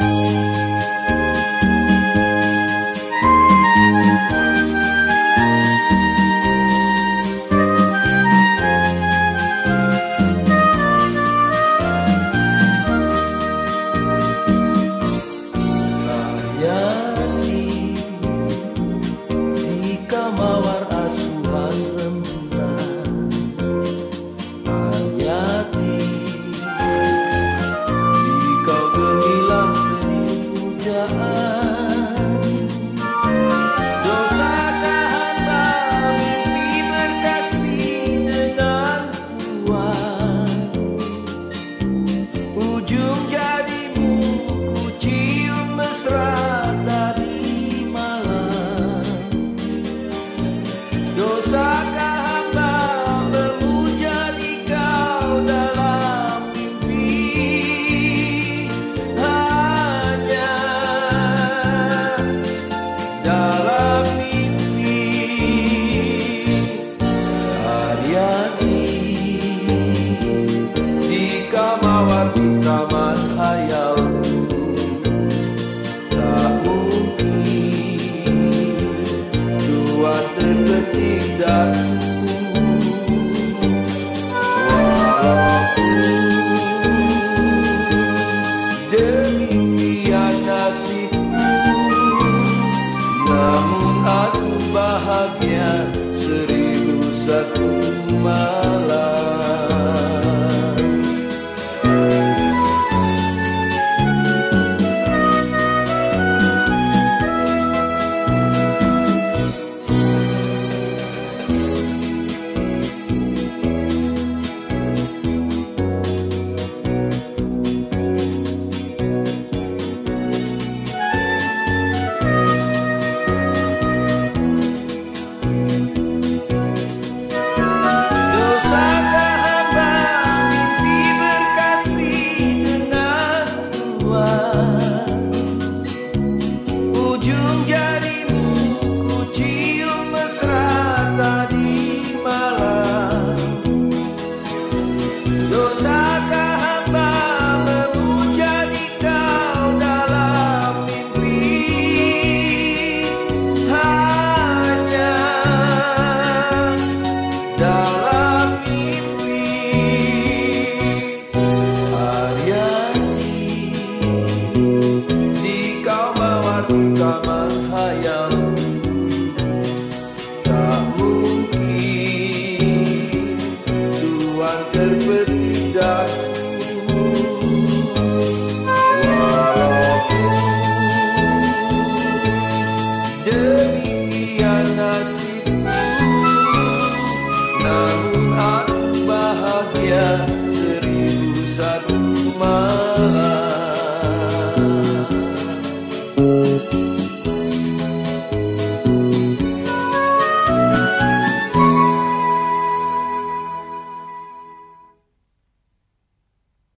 Música June. Seribu satu kau mawar kamar hayal raya seribu satu.